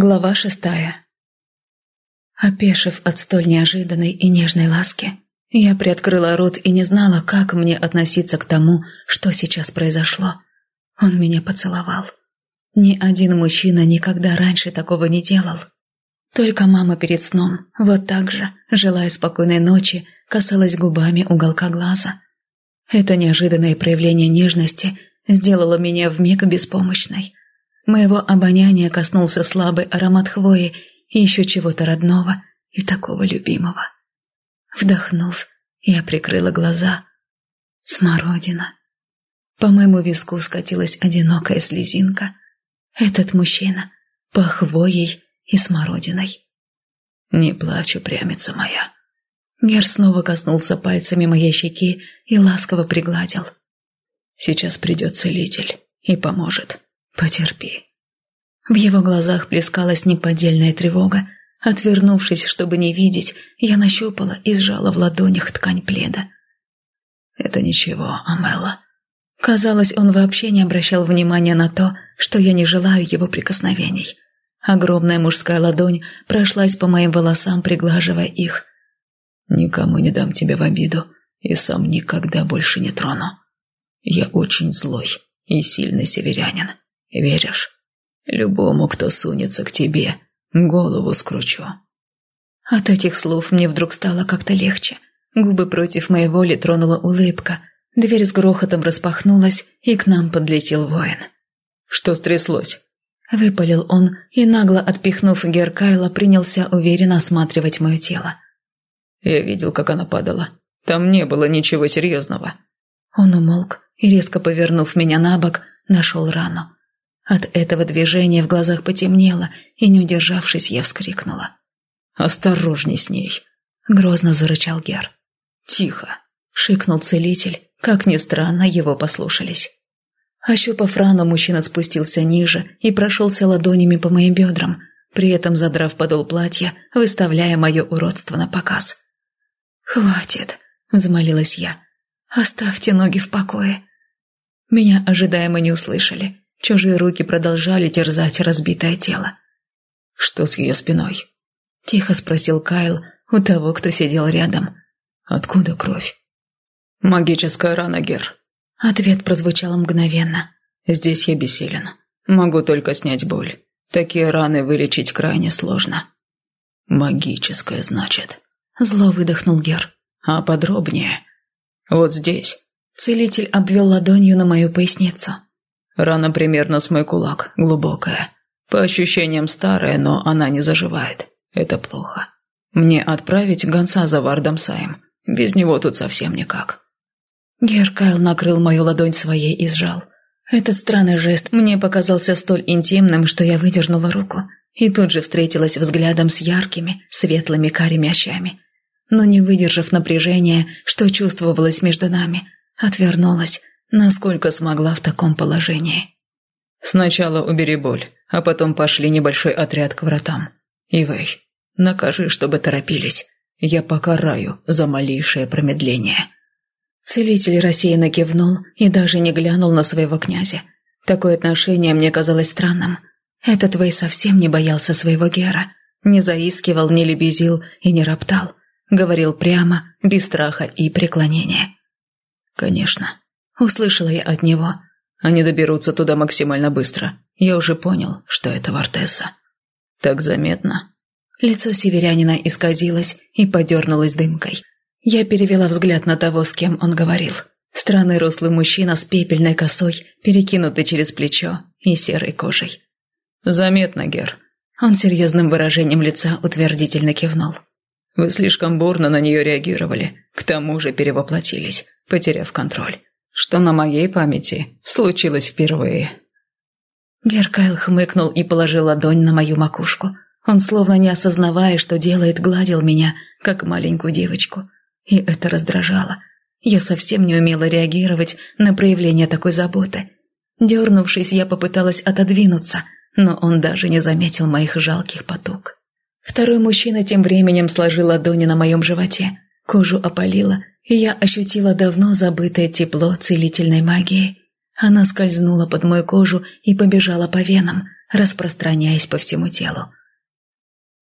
Глава шестая Опешив от столь неожиданной и нежной ласки, я приоткрыла рот и не знала, как мне относиться к тому, что сейчас произошло. Он меня поцеловал. Ни один мужчина никогда раньше такого не делал. Только мама перед сном, вот так же, желая спокойной ночи, касалась губами уголка глаза. Это неожиданное проявление нежности сделало меня вмиг беспомощной. Моего обоняния коснулся слабый аромат хвои и еще чего-то родного и такого любимого. Вдохнув, я прикрыла глаза. Смородина. По моему виску скатилась одинокая слезинка. Этот мужчина пах хвоей и смородиной. «Не плачь, упрямица моя». Гер снова коснулся пальцами моей щеки и ласково пригладил. «Сейчас придет целитель и поможет. Потерпи». В его глазах плескалась неподдельная тревога. Отвернувшись, чтобы не видеть, я нащупала и сжала в ладонях ткань пледа. «Это ничего, Амела». Казалось, он вообще не обращал внимания на то, что я не желаю его прикосновений. Огромная мужская ладонь прошлась по моим волосам, приглаживая их. «Никому не дам тебя в обиду и сам никогда больше не трону. Я очень злой и сильный северянин. Веришь? Любому, кто сунется к тебе, голову скручу». От этих слов мне вдруг стало как-то легче. Губы против моей воли тронула улыбка. Дверь с грохотом распахнулась, и к нам подлетел воин. «Что стряслось?» Выпалил он и, нагло отпихнув Геркайла, принялся уверенно осматривать мое тело. Я видел, как она падала. Там не было ничего серьезного. Он умолк и, резко повернув меня на бок, нашел рану. От этого движения в глазах потемнело, и, не удержавшись, я вскрикнула. «Осторожней с ней!» — грозно зарычал Гер. «Тихо!» — шикнул целитель. Как ни странно, его послушались. Ощупав рану, мужчина спустился ниже и прошелся ладонями по моим бедрам, при этом задрав подол платья, выставляя мое уродство на показ. «Хватит», — взмолилась я. «Оставьте ноги в покое». Меня ожидаемо не услышали. Чужие руки продолжали терзать разбитое тело. «Что с ее спиной?» — тихо спросил Кайл у того, кто сидел рядом. «Откуда кровь?» «Магическая рана, Гер», Ответ прозвучал мгновенно. «Здесь я бессилен. Могу только снять боль. Такие раны вылечить крайне сложно». «Магическое, значит». Зло выдохнул Гер. «А подробнее?» «Вот здесь». Целитель обвел ладонью на мою поясницу. Рана примерно с мой кулак, глубокая. По ощущениям старая, но она не заживает. Это плохо. Мне отправить гонца за Вардом Саем. Без него тут совсем никак. Геркайл накрыл мою ладонь своей и сжал. Этот странный жест мне показался столь интимным, что я выдернула руку и тут же встретилась взглядом с яркими, светлыми карими очами. Но не выдержав напряжения, что чувствовалось между нами, отвернулась, насколько смогла в таком положении. «Сначала убери боль, а потом пошли небольшой отряд к вратам. Ивэй, накажи, чтобы торопились. Я покараю за малейшее промедление». Целитель рассеянно кивнул и даже не глянул на своего князя. Такое отношение мне казалось странным. Этот Вэй совсем не боялся своего Гера, не заискивал, не лебезил и не роптал. Говорил прямо, без страха и преклонения. «Конечно», — услышала я от него. «Они доберутся туда максимально быстро. Я уже понял, что это Вартеса». «Так заметно». Лицо северянина исказилось и подернулось дымкой. Я перевела взгляд на того, с кем он говорил. Странный рослый мужчина с пепельной косой, перекинутый через плечо и серой кожей. «Заметно, Гер». Он серьезным выражением лица утвердительно кивнул. «Вы слишком бурно на нее реагировали, к тому же перевоплотились, потеряв контроль, что на моей памяти случилось впервые». Геркайл хмыкнул и положил ладонь на мою макушку. Он, словно не осознавая, что делает, гладил меня, как маленькую девочку – и это раздражало. Я совсем не умела реагировать на проявление такой заботы. Дернувшись, я попыталась отодвинуться, но он даже не заметил моих жалких потуг. Второй мужчина тем временем сложил ладони на моем животе. Кожу опалило, и я ощутила давно забытое тепло целительной магии. Она скользнула под мою кожу и побежала по венам, распространяясь по всему телу.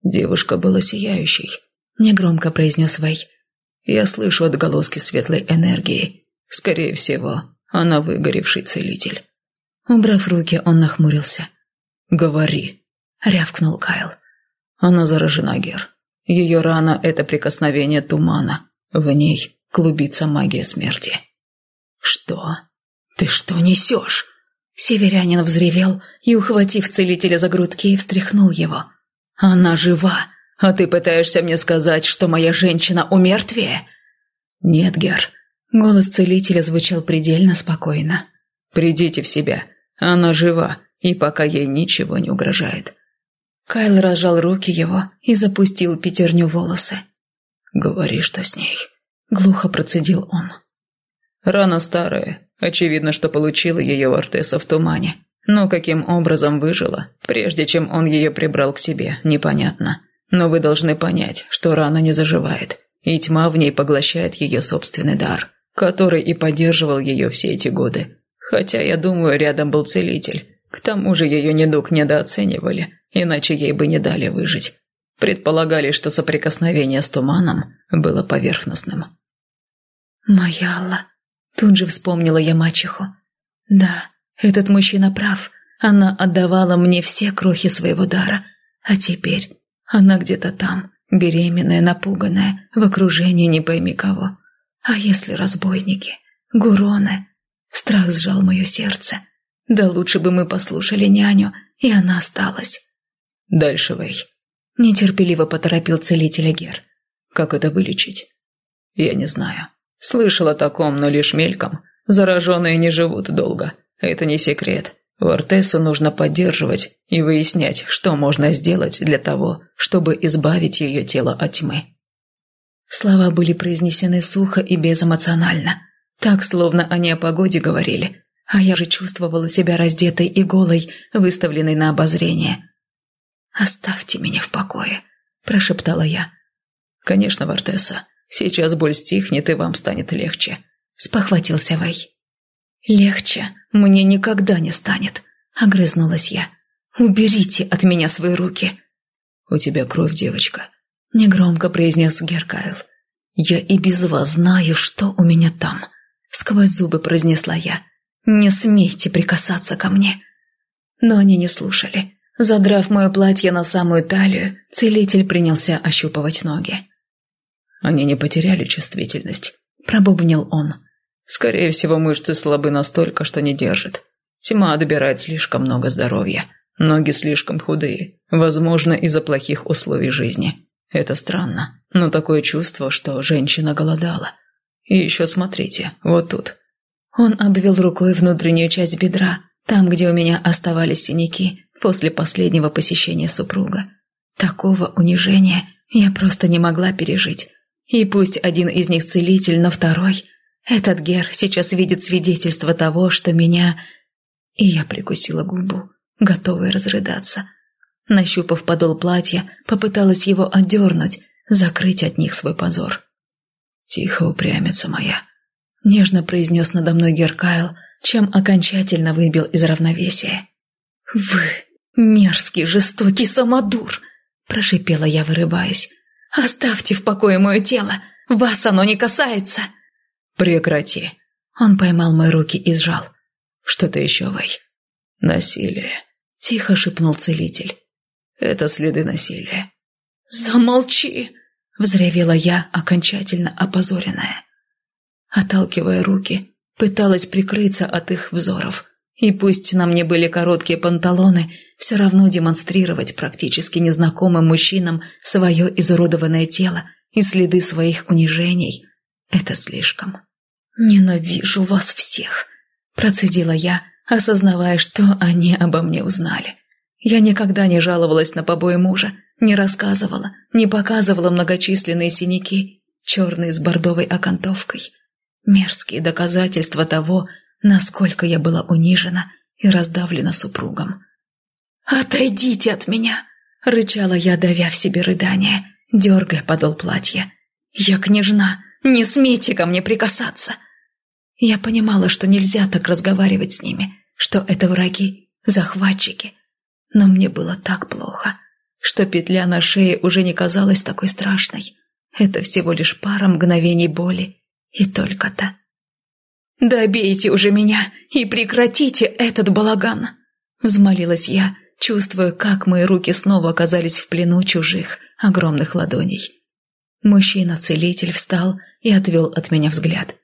«Девушка была сияющей», — негромко произнес Вэй. «Я слышу отголоски светлой энергии. Скорее всего, она выгоревший целитель». Убрав руки, он нахмурился. «Говори», — рявкнул Кайл. «Она заражена, Гер. Ее рана — это прикосновение тумана. В ней клубится магия смерти». «Что? Ты что несешь?» Северянин взревел и, ухватив целителя за грудки, встряхнул его. «Она жива, а ты пытаешься мне сказать, что моя женщина умертвее?» «Нет, Гер». Голос целителя звучал предельно спокойно. «Придите в себя. Она жива, и пока ей ничего не угрожает». Кайл разжал руки его и запустил пятерню волосы. «Говори, что с ней», — глухо процедил он. «Рана старая, Очевидно, что получила ее Вартеса в тумане. Но каким образом выжила, прежде чем он ее прибрал к себе, непонятно. Но вы должны понять, что рана не заживает, и тьма в ней поглощает ее собственный дар, который и поддерживал ее все эти годы. Хотя, я думаю, рядом был целитель. К тому же ее недуг недооценивали, иначе ей бы не дали выжить. Предполагали, что соприкосновение с туманом было поверхностным. «Моя Алла, Тут же вспомнила я мачеху. Да, этот мужчина прав. Она отдавала мне все крохи своего дара. А теперь она где-то там, беременная, напуганная, в окружении не пойми кого. А если разбойники? Гуроны? Страх сжал мое сердце. Да лучше бы мы послушали няню, и она осталась. «Дальше, Вэй». Нетерпеливо поторопил целителя Гер. «Как это вылечить?» «Я не знаю. Слышал о таком, но лишь мельком. Зараженные не живут долго. Это не секрет. Вортесу нужно поддерживать и выяснять, что можно сделать для того, чтобы избавить ее тело от тьмы. Слова были произнесены сухо и безэмоционально, так, словно они о погоде говорили, а я же чувствовала себя раздетой и голой, выставленной на обозрение. «Оставьте меня в покое», – прошептала я. «Конечно, Вортеса. Сейчас боль стихнет, и вам станет легче», – спохватился Вэй. «Легче мне никогда не станет», – огрызнулась я. «Уберите от меня свои руки». «У тебя кровь, девочка», – негромко произнес Геркайл. «Я и без вас знаю, что у меня там», – сквозь зубы произнесла я. «Не смейте прикасаться ко мне». Но они не слушали. Задрав мое платье на самую талию, целитель принялся ощупывать ноги. Они не потеряли чувствительность», – пробубнил он. «Скорее всего, мышцы слабы настолько, что не держат. Тьма отбирает слишком много здоровья. Ноги слишком худые, возможно, из-за плохих условий жизни. Это странно, но такое чувство, что женщина голодала. И еще смотрите, вот тут». Он обвел рукой внутреннюю часть бедра, там, где у меня оставались синяки после последнего посещения супруга. Такого унижения я просто не могла пережить. И пусть один из них целитель, но второй... Этот Гер сейчас видит свидетельство того, что меня... И я прикусила губу, готовая разрыдаться. Нащупав подол платья, попыталась его отдернуть, закрыть от них свой позор. «Тихо, упрямится моя», — нежно произнес надо мной Геркайл, чем окончательно выбил из равновесия. «Вы мерзкий, жестокий самодур!» – прошипела я, вырываясь. «Оставьте в покое мое тело! Вас оно не касается!» «Прекрати!» Он поймал мои руки и сжал. «Что-то еще, Вэй?» «Насилие», — тихо шепнул целитель. «Это следы насилия». «Замолчи!» — взревела я, окончательно опозоренная. Отталкивая руки, пыталась прикрыться от их взоров. И пусть на мне были короткие панталоны, все равно демонстрировать практически незнакомым мужчинам свое изуродованное тело и следы своих унижений – это слишком. «Ненавижу вас всех», – процедила я, осознавая, что они обо мне узнали. Я никогда не жаловалась на побои мужа, не рассказывала, не показывала многочисленные синяки, черные с бордовой окантовкой. Мерзкие доказательства того, насколько я была унижена и раздавлена супругом. «Отойдите от меня!» — рычала я, давя в себе рыдание, дергая подол платья. «Я княжна! Не смейте ко мне прикасаться!» Я понимала, что нельзя так разговаривать с ними, что это враги, захватчики. Но мне было так плохо, что петля на шее уже не казалась такой страшной. Это всего лишь пара мгновений боли, и только-то. «Добейте уже меня и прекратите этот балаган!» Взмолилась я, чувствуя, как мои руки снова оказались в плену чужих, огромных ладоней. Мужчина-целитель встал и отвел от меня взгляд.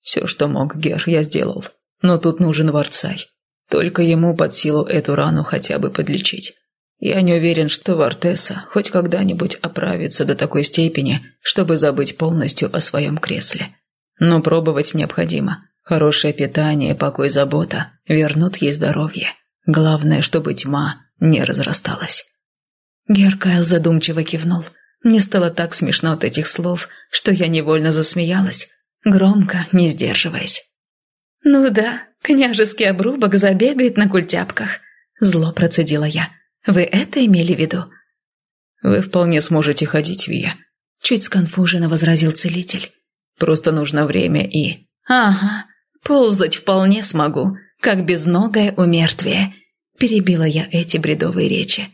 «Все, что мог, Гер, я сделал. Но тут нужен Варцай. Только ему под силу эту рану хотя бы подлечить. Я не уверен, что Вартеса хоть когда-нибудь оправится до такой степени, чтобы забыть полностью о своем кресле. Но пробовать необходимо. Хорошее питание, покой, забота вернут ей здоровье. Главное, чтобы тьма не разрасталась. Геркайл задумчиво кивнул. Мне стало так смешно от этих слов, что я невольно засмеялась, громко, не сдерживаясь. «Ну да, княжеский обрубок забегает на культяпках», — зло процедила я. «Вы это имели в виду?» «Вы вполне сможете ходить, Вия», — чуть сконфуженно возразил целитель. «Просто нужно время и...» «Ага, ползать вполне смогу, как безногое умертвие», — перебила я эти бредовые речи.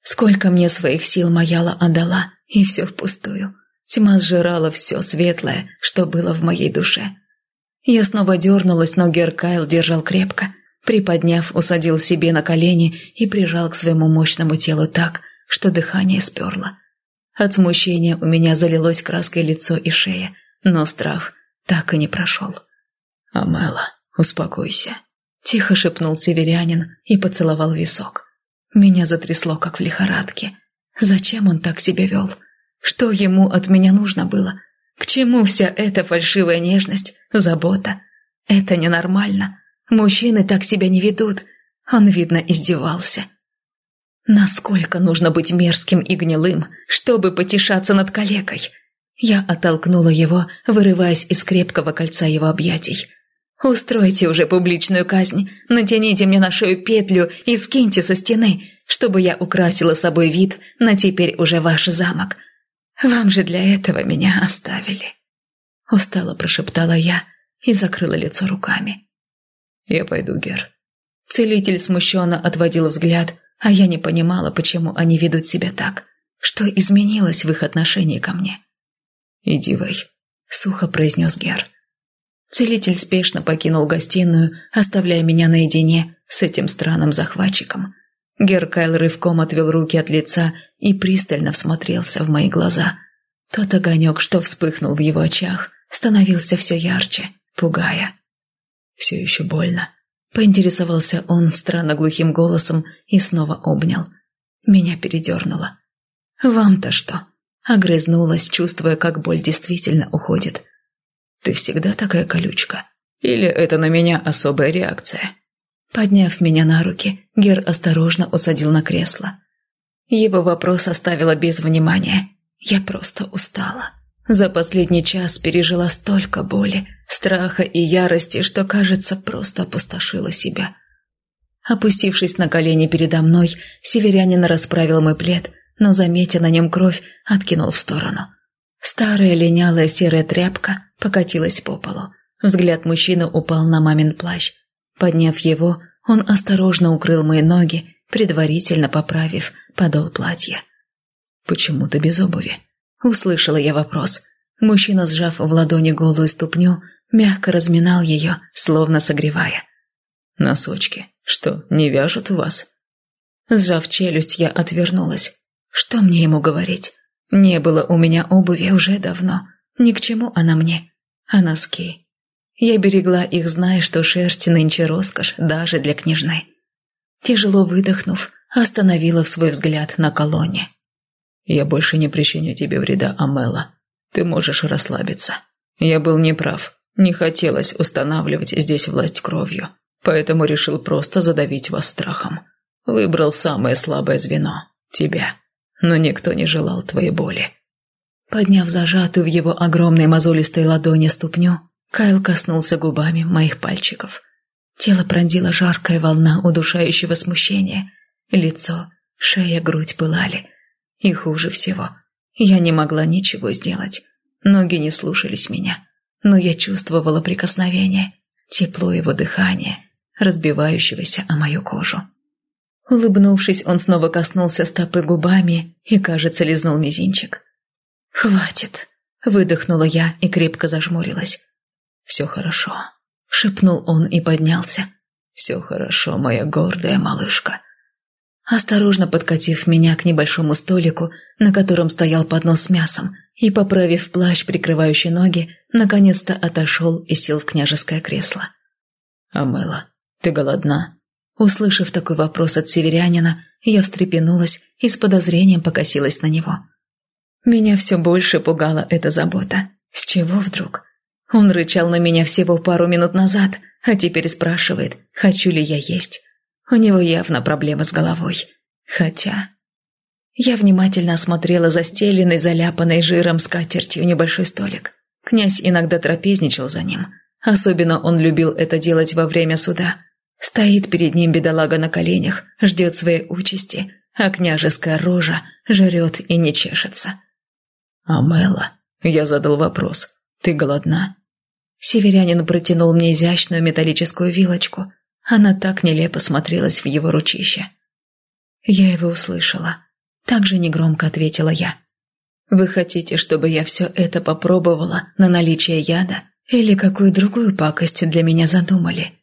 Сколько мне своих сил Маяла отдала, и все впустую. Тьма сжирала все светлое, что было в моей душе. Я снова дернулась, но Геркайл держал крепко. Приподняв, усадил себе на колени и прижал к своему мощному телу так, что дыхание сперло. От смущения у меня залилось краской лицо и шея, но страх так и не прошел. «Амела, успокойся», – тихо шепнул северянин и поцеловал висок. Меня затрясло, как в лихорадке. Зачем он так себя вел? Что ему от меня нужно было? К чему вся эта фальшивая нежность, забота? Это ненормально. Мужчины так себя не ведут. Он, видно, издевался. Насколько нужно быть мерзким и гнилым, чтобы потешаться над калекой? Я оттолкнула его, вырываясь из крепкого кольца его объятий. Устройте уже публичную казнь, натяните мне на шею петлю и скиньте со стены, чтобы я украсила собой вид на теперь уже ваш замок. Вам же для этого меня оставили». Устало прошептала я и закрыла лицо руками. «Я пойду, Гер». Целитель смущенно отводил взгляд, а я не понимала, почему они ведут себя так. Что изменилось в их отношении ко мне? «Иди, Вэй», — сухо произнес Гер. Целитель спешно покинул гостиную, оставляя меня наедине с этим странным захватчиком. Геркайл рывком отвел руки от лица и пристально всмотрелся в мои глаза. Тот огонек, что вспыхнул в его очах, становился все ярче, пугая. «Все еще больно», — поинтересовался он странно глухим голосом и снова обнял. Меня передернуло. «Вам-то что?» — огрызнулась, чувствуя, как боль действительно уходит. Ты всегда такая колючка? Или это на меня особая реакция?» Подняв меня на руки, Гер осторожно усадил на кресло. Его вопрос оставила без внимания. Я просто устала. За последний час пережила столько боли, страха и ярости, что, кажется, просто опустошила себя. Опустившись на колени передо мной, северянин расправил мой плед, но, заметя на нем кровь, откинул в сторону. Старая линялая серая тряпка покатилась по полу. Взгляд мужчины упал на мамин плащ. Подняв его, он осторожно укрыл мои ноги, предварительно поправив подол платья. «Почему ты без обуви?» Услышала я вопрос. Мужчина, сжав в ладони голую ступню, мягко разминал ее, словно согревая. «Носочки. Что, не вяжут у вас?» Сжав челюсть, я отвернулась. Что мне ему говорить? Не было у меня обуви уже давно. Ни к чему она мне. А носки? Я берегла их, зная, что шерсть нынче роскошь даже для княжны. Тяжело выдохнув, остановила свой взгляд на колонне. «Я больше не причиню тебе вреда, Амела. Ты можешь расслабиться. Я был неправ. Не хотелось устанавливать здесь власть кровью, поэтому решил просто задавить вас страхом. Выбрал самое слабое звено – тебя. Но никто не желал твоей боли. Подняв зажатую в его огромной мозолистой ладони ступню, Кайл коснулся губами моих пальчиков. Тело пронзила жаркая волна удушающего смущения. Лицо, шея, грудь пылали. И хуже всего, я не могла ничего сделать. Ноги не слушались меня, но я чувствовала прикосновение, тепло его дыхания, разбивающегося о мою кожу. Улыбнувшись, он снова коснулся стопы губами и, кажется, лизнул мизинчик. «Хватит!» – выдохнула я и крепко зажмурилась. «Все хорошо», – шепнул он и поднялся. «Все хорошо, моя гордая малышка». Осторожно подкатив меня к небольшому столику, на котором стоял поднос с мясом, и, поправив плащ, прикрывающий ноги, наконец-то отошел и сел в княжеское кресло. «Амела, ты голодна?» Услышав такой вопрос от северянина, я встрепенулась и с подозрением покосилась на него. Меня все больше пугала эта забота. С чего вдруг? Он рычал на меня всего пару минут назад, а теперь спрашивает, хочу ли я есть. У него явно проблемы с головой. Хотя... Я внимательно осмотрела застеленный, заляпанный жиром скатертью небольшой столик. Князь иногда трапезничал за ним. Особенно он любил это делать во время суда. Стоит перед ним бедолага на коленях, ждет своей участи, а княжеская рожа жрет и не чешется. «Амела», — я задал вопрос, — «ты голодна?» Северянин протянул мне изящную металлическую вилочку. Она так нелепо смотрелась в его ручище. Я его услышала. Так же негромко ответила я. «Вы хотите, чтобы я все это попробовала на наличие яда? Или какую другую пакость для меня задумали?»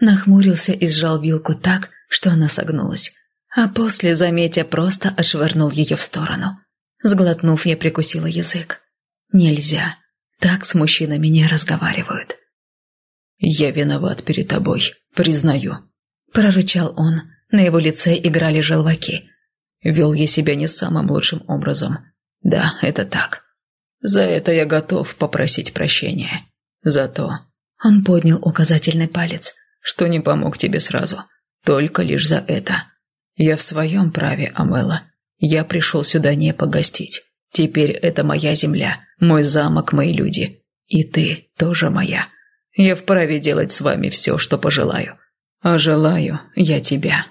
Нахмурился и сжал вилку так, что она согнулась. А после, заметя, просто отшвырнул ее в сторону. Сглотнув, я прикусила язык. «Нельзя. Так с мужчинами не разговаривают». «Я виноват перед тобой, признаю», – прорычал он. На его лице играли желваки. Вел я себя не самым лучшим образом. Да, это так. За это я готов попросить прощения. За то... Он поднял указательный палец. Что не помог тебе сразу. Только лишь за это. Я в своем праве, Амела. Я пришел сюда не погостить. Теперь это моя земля, мой замок, мои люди. И ты тоже моя. Я вправе делать с вами все, что пожелаю. А желаю я тебя.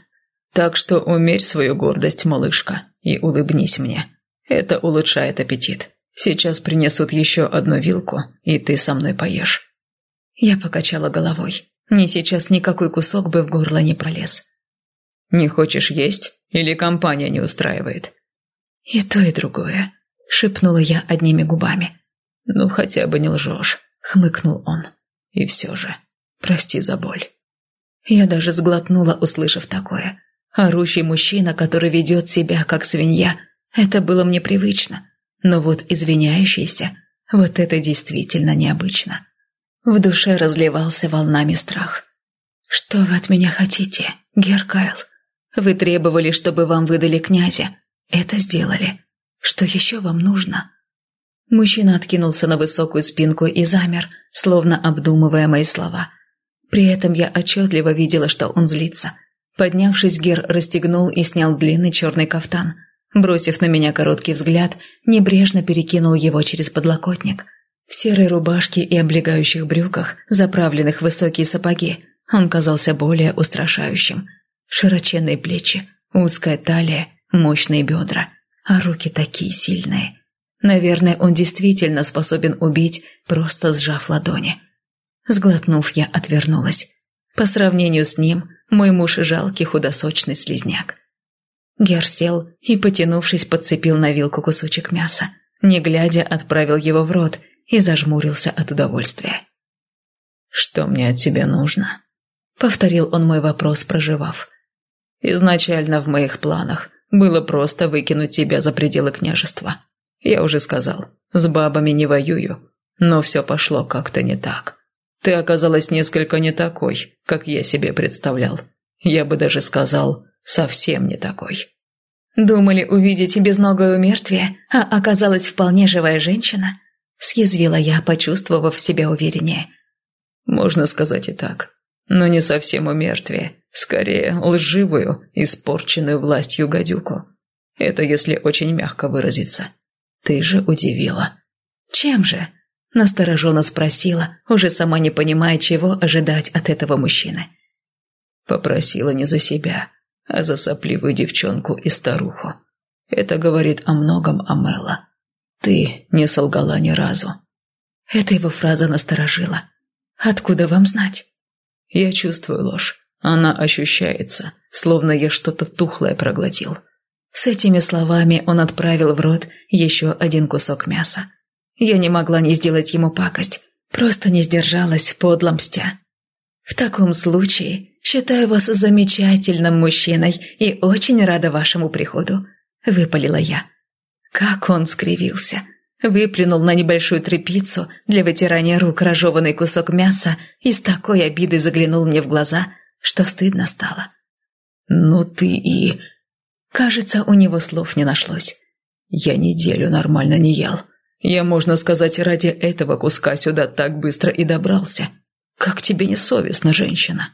Так что умерь свою гордость, малышка, и улыбнись мне. Это улучшает аппетит. Сейчас принесут еще одну вилку, и ты со мной поешь». Я покачала головой. Мне сейчас никакой кусок бы в горло не пролез. «Не хочешь есть? Или компания не устраивает?» «И то, и другое», — шепнула я одними губами. «Ну, хотя бы не лжешь», — хмыкнул он. «И все же, прости за боль». Я даже сглотнула, услышав такое. Орущий мужчина, который ведет себя как свинья, это было мне привычно. Но вот извиняющийся, вот это действительно необычно. В душе разливался волнами страх. «Что вы от меня хотите, Геркайл? Вы требовали, чтобы вам выдали князя. Это сделали. Что еще вам нужно?» Мужчина откинулся на высокую спинку и замер, словно обдумывая мои слова. При этом я отчетливо видела, что он злится – Поднявшись, Гер расстегнул и снял длинный черный кафтан. Бросив на меня короткий взгляд, небрежно перекинул его через подлокотник. В серой рубашке и облегающих брюках, заправленных в высокие сапоги, он казался более устрашающим. Широченные плечи, узкая талия, мощные бедра, а руки такие сильные. Наверное, он действительно способен убить, просто сжав ладони. Сглотнув, я отвернулась. По сравнению с ним, мой муж жалкий худосочный слизняк. Гер сел и, потянувшись, подцепил на вилку кусочек мяса. Не глядя, отправил его в рот и зажмурился от удовольствия. «Что мне от тебя нужно?» Повторил он мой вопрос, проживав. «Изначально в моих планах было просто выкинуть тебя за пределы княжества. Я уже сказал, с бабами не воюю, но все пошло как-то не так. Ты оказалась несколько не такой, как я себе представлял. Я бы даже сказал, совсем не такой. Думали увидеть безногое умертвие, а оказалась вполне живая женщина? Съязвила я, почувствовав себя увереннее. Можно сказать и так. Но не совсем умертвие. Скорее, лживую, испорченную властью гадюку. Это если очень мягко выразиться. Ты же удивила. Чем же? Настороженно спросила, уже сама не понимая, чего ожидать от этого мужчины. Попросила не за себя, а за сопливую девчонку и старуху. Это говорит о многом Амела. Ты не солгала ни разу. Эта его фраза насторожила. «Откуда вам знать?» «Я чувствую ложь. Она ощущается, словно я что-то тухлое проглотил. С этими словами он отправил в рот еще один кусок мяса. Я не могла не сделать ему пакость, просто не сдержалась, подло мстя. В таком случае считаю вас замечательным мужчиной и очень рада вашему приходу», — выпалила я. Как он скривился. Выплюнул на небольшую тряпицу для вытирания рук разжеванный кусок мяса и с такой обидой заглянул мне в глаза, что стыдно стало. «Ну ты и...» Кажется, у него слов не нашлось. «Я неделю нормально не ел. Я, можно сказать, ради этого куска сюда так быстро и добрался. Как тебе не совестно, женщина?»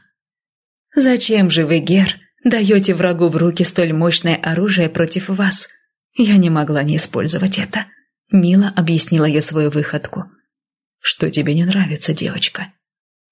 «Зачем же вы, Гер, даете врагу в руки столь мощное оружие против вас?» Я не могла не использовать это. Мило объяснила я свою выходку. «Что тебе не нравится, девочка?»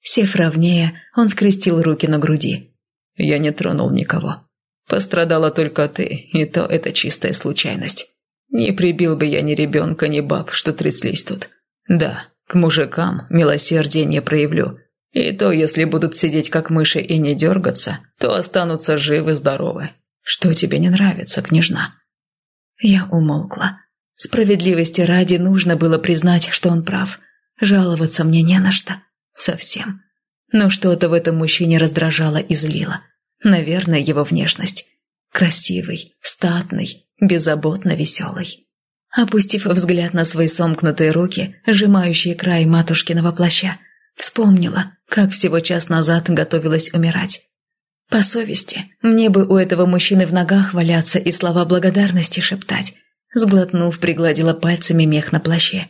Сев ровнее, он скрестил руки на груди. «Я не тронул никого. Пострадала только ты, и то это чистая случайность. Не прибил бы я ни ребенка, ни баб, что тряслись тут. Да, к мужикам милосердия не проявлю. И то, если будут сидеть как мыши и не дергаться, то останутся живы-здоровы. Что тебе не нравится, княжна?» Я умолкла. Справедливости ради нужно было признать, что он прав. Жаловаться мне не на что. Совсем. Но что-то в этом мужчине раздражало и злило. Наверное, его внешность. Красивый, статный, беззаботно веселый. Опустив взгляд на свои сомкнутые руки, сжимающие край матушкиного плаща, вспомнила, как всего час назад готовилась умирать. По совести, мне бы у этого мужчины в ногах валяться и слова благодарности шептать. Сглотнув, пригладила пальцами мех на плаще.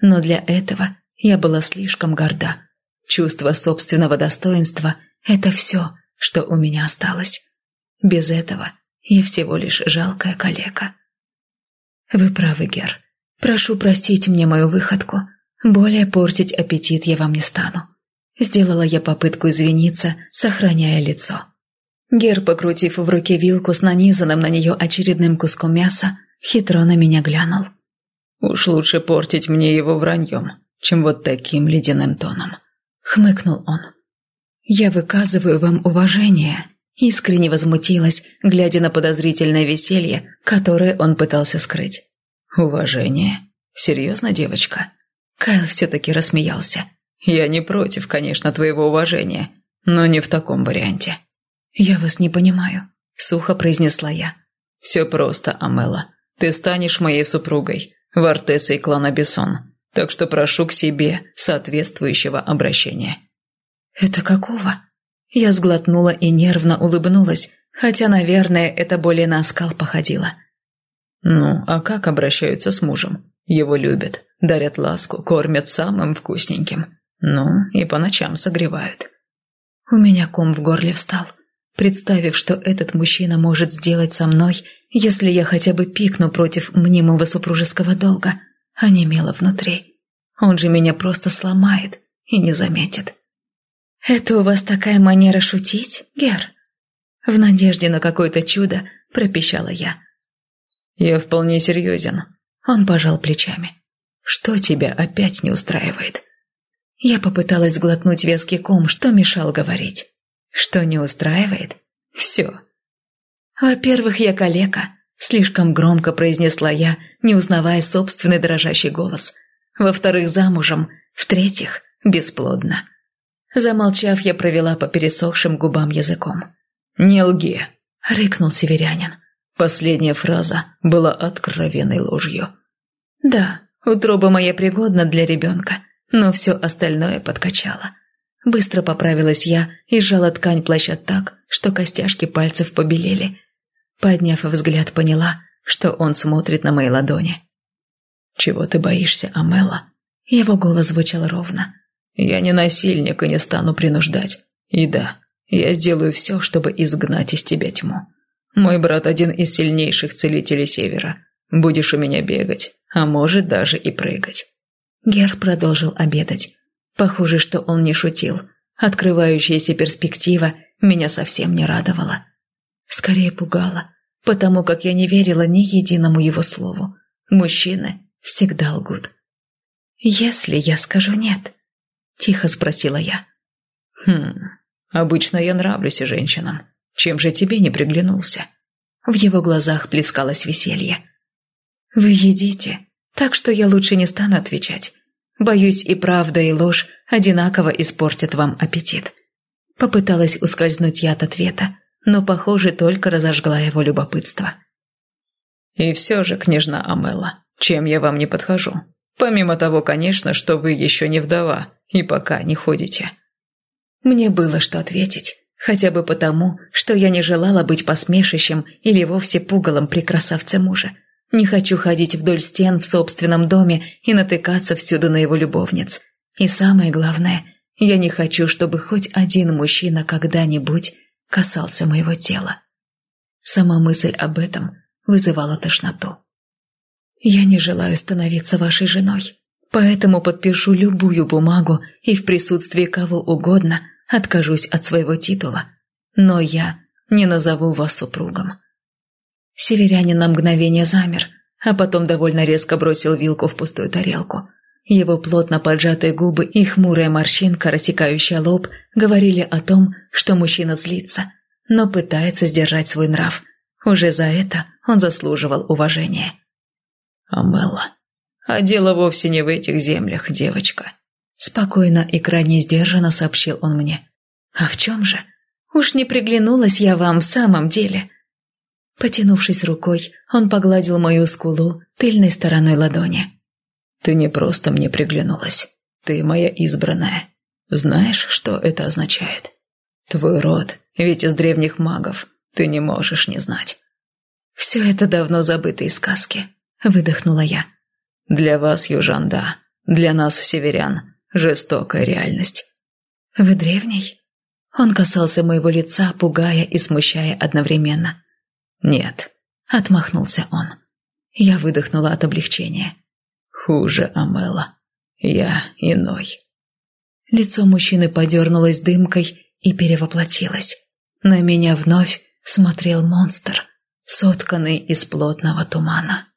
Но для этого я была слишком горда. Чувство собственного достоинства – это все, что у меня осталось. Без этого я всего лишь жалкая калека. Вы правы, Гер. Прошу простить мне мою выходку. Более портить аппетит я вам не стану. Сделала я попытку извиниться, сохраняя лицо. Гер, покрутив в руке вилку с нанизанным на нее очередным куском мяса, хитро на меня глянул. «Уж лучше портить мне его враньем, чем вот таким ледяным тоном», — хмыкнул он. «Я выказываю вам уважение», — искренне возмутилась, глядя на подозрительное веселье, которое он пытался скрыть. «Уважение? Серьезно, девочка?» Кайл все-таки рассмеялся. Я не против, конечно, твоего уважения, но не в таком варианте». «Я вас не понимаю», — сухо произнесла я. «Все просто, Амела. Ты станешь моей супругой, Вартесой клана Бессон, так что прошу к себе соответствующего обращения». «Это какого?» Я сглотнула и нервно улыбнулась, хотя, наверное, это более на оскал походило. «Ну, а как обращаются с мужем? Его любят, дарят ласку, кормят самым вкусненьким. Ну, и по ночам согревают. У меня ком в горле встал, представив, что этот мужчина может сделать со мной, если я хотя бы пикну против мнимого супружеского долга, а не мело внутри. Он же меня просто сломает и не заметит. «Это у вас такая манера шутить, Гер?» В надежде на какое-то чудо пропищала я. «Я вполне серьезен». Он пожал плечами. «Что тебя опять не устраивает?» Я попыталась сглотнуть вязкий ком, что мешал говорить. Что не устраивает? Все. Во-первых, я калека. Слишком громко произнесла я, не узнавая собственный дрожащий голос. Во-вторых, замужем. В-третьих, бесплодно. Замолчав, я провела по пересохшим губам языком. «Не лги!» — рыкнул северянин. Последняя фраза была откровенной ложью. «Да, утроба моя пригодна для ребенка но все остальное подкачало. Быстро поправилась я и сжала ткань плаща так, что костяшки пальцев побелели. Подняв взгляд, поняла, что он смотрит на мои ладони. «Чего ты боишься, Амела?» Его голос звучал ровно. «Я не насильник и не стану принуждать. И да, я сделаю все, чтобы изгнать из тебя тьму. Мой брат один из сильнейших целителей Севера. Будешь у меня бегать, а может даже и прыгать. Гер продолжил обедать. Похоже, что он не шутил. Открывающаяся перспектива меня совсем не радовала. Скорее пугала, потому как я не верила ни единому его слову. Мужчины всегда лгут. «Если я скажу нет?» – тихо спросила я. «Хм, Обычно я нравлюсь женщинам. Чем же тебе не приглянулся?» В его глазах плескалось веселье. «Вы едите, так что я лучше не стану отвечать. Боюсь, и правда, и ложь одинаково испортят вам аппетит». Попыталась ускользнуть я от ответа, но, похоже, только разожгла его любопытство. «И все же, княжна Амела, чем я вам не подхожу? Помимо того, конечно, что вы еще не вдова и пока не ходите». Мне было что ответить, хотя бы потому, что я не желала быть посмешищем или вовсе пугалом при красавце мужа. Не хочу ходить вдоль стен в собственном доме и натыкаться всюду на его любовниц. И самое главное, я не хочу, чтобы хоть один мужчина когда-нибудь касался моего тела. Сама мысль об этом вызывала тошноту. Я не желаю становиться вашей женой, поэтому подпишу любую бумагу и в присутствии кого угодно откажусь от своего титула. Но я не назову вас супругом. Северянин на мгновение замер, а потом довольно резко бросил вилку в пустую тарелку. Его плотно поджатые губы и хмурая морщинка, рассекающая лоб, говорили о том, что мужчина злится, но пытается сдержать свой нрав. Уже за это он заслуживал уважения. «Амелла, а дело вовсе не в этих землях, девочка», Спокойно и крайне сдержанно сообщил он мне. «А в чем же? Уж не приглянулась я вам в самом деле?» Потянувшись рукой, он погладил мою скулу тыльной стороной ладони. «Ты не просто мне приглянулась. Ты моя избранная. Знаешь, что это означает? Твой род, ведь из древних магов. Ты не можешь не знать». «Все это давно забытые сказки», — выдохнула я. «Для вас, южан, да. Для нас, северян, жестокая реальность». «Вы древний?» Он касался моего лица, пугая и смущая одновременно. «Нет», — отмахнулся он. Я выдохнула от облегчения. «Хуже, Амела. Я иной». Лицо мужчины подернулось дымкой и перевоплотилось. На меня вновь смотрел монстр, сотканный из плотного тумана.